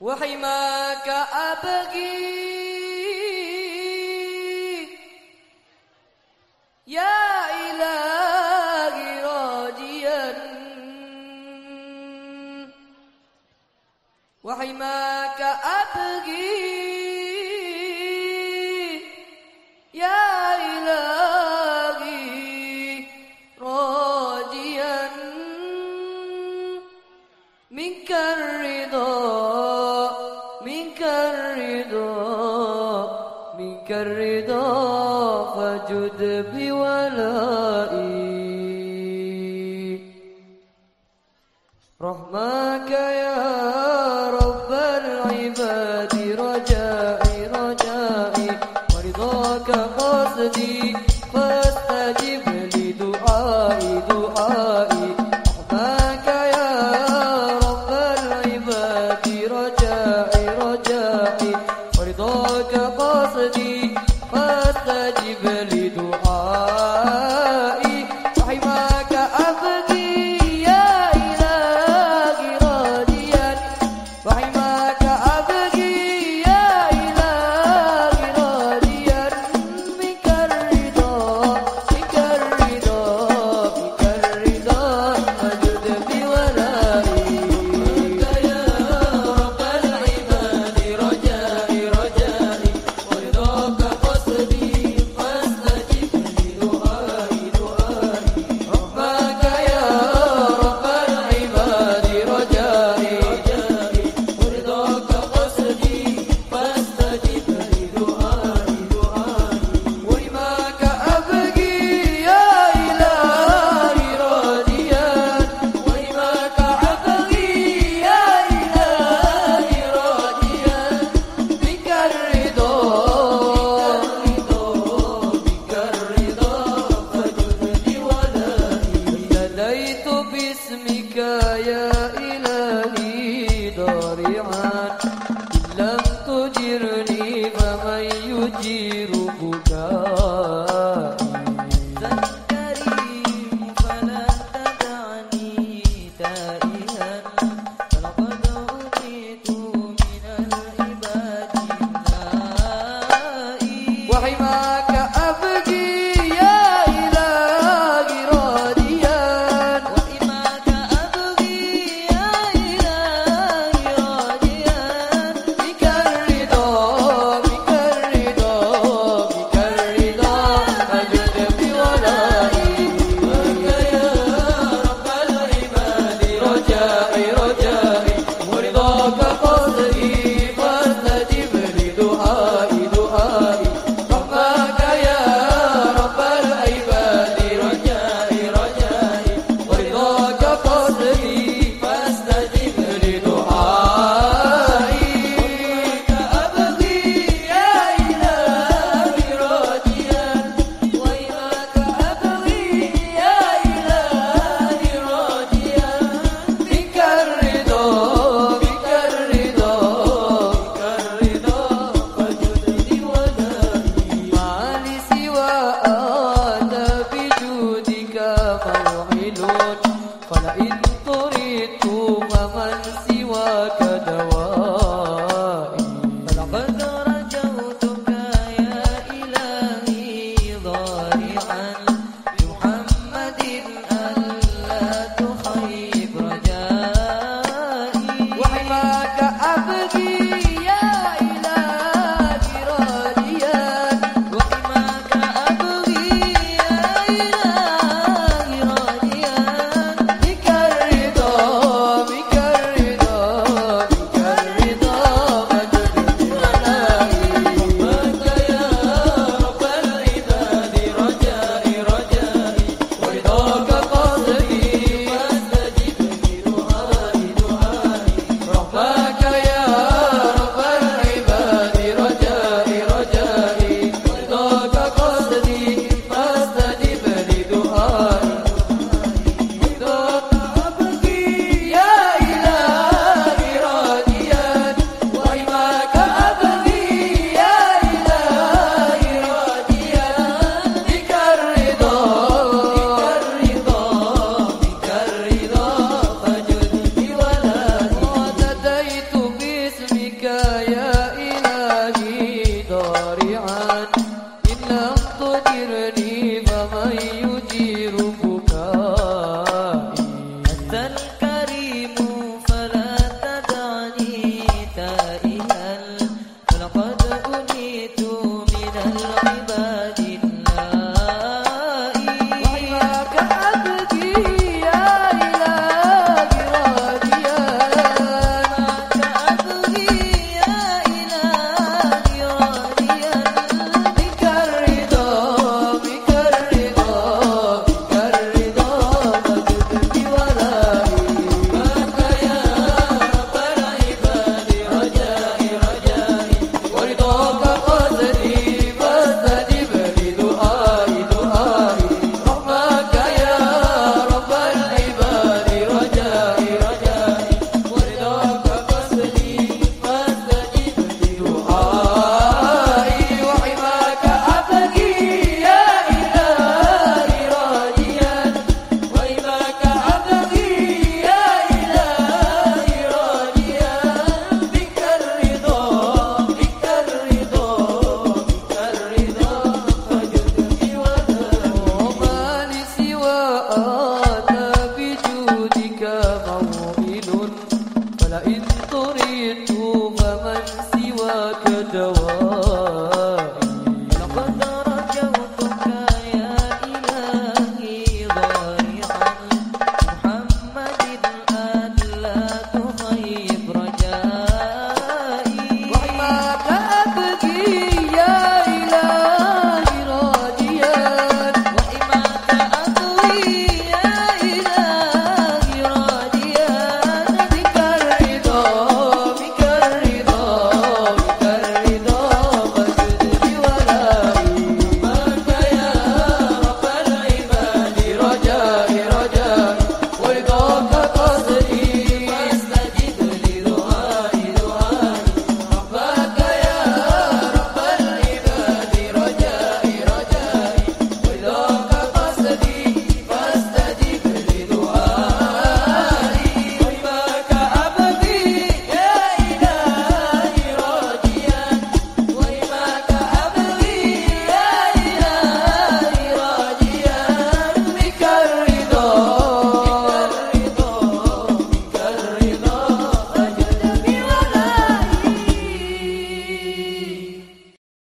وحماك أبكي يا إلهي راجيا. وحماك أبكي الرضا فجد بي يا إلهي. Kolla in.